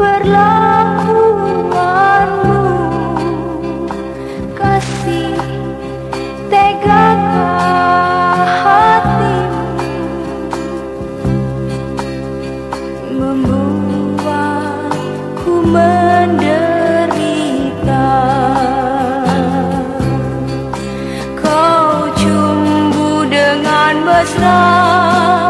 perlakuanmu Kasih tegakah hatimu. Membuatku menderita. Kau cumbu dengan mesra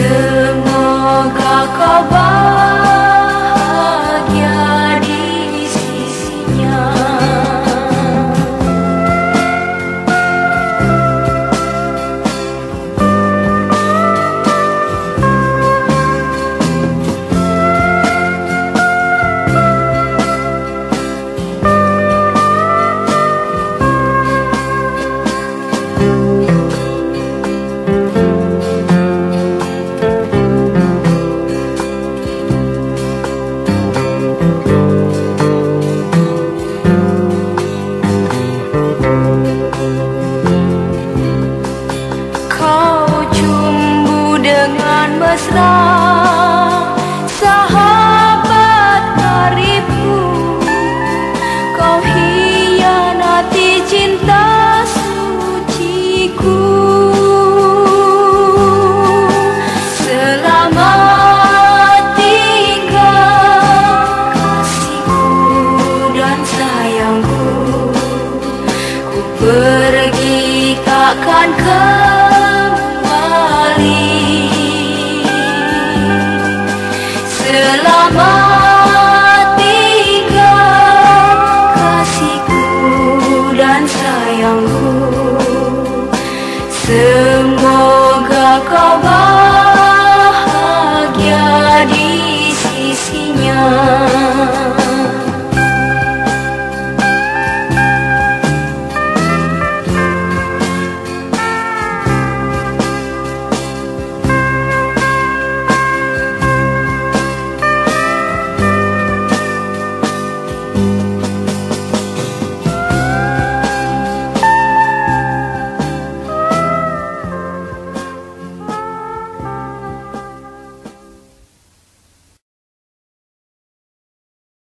Semoga kau mesra Sahabat karibku. Kau hianati cinta suciku. Selamat tinggal Ku pergi takkan kembali Selamat tinggal kasihku dan sayangku.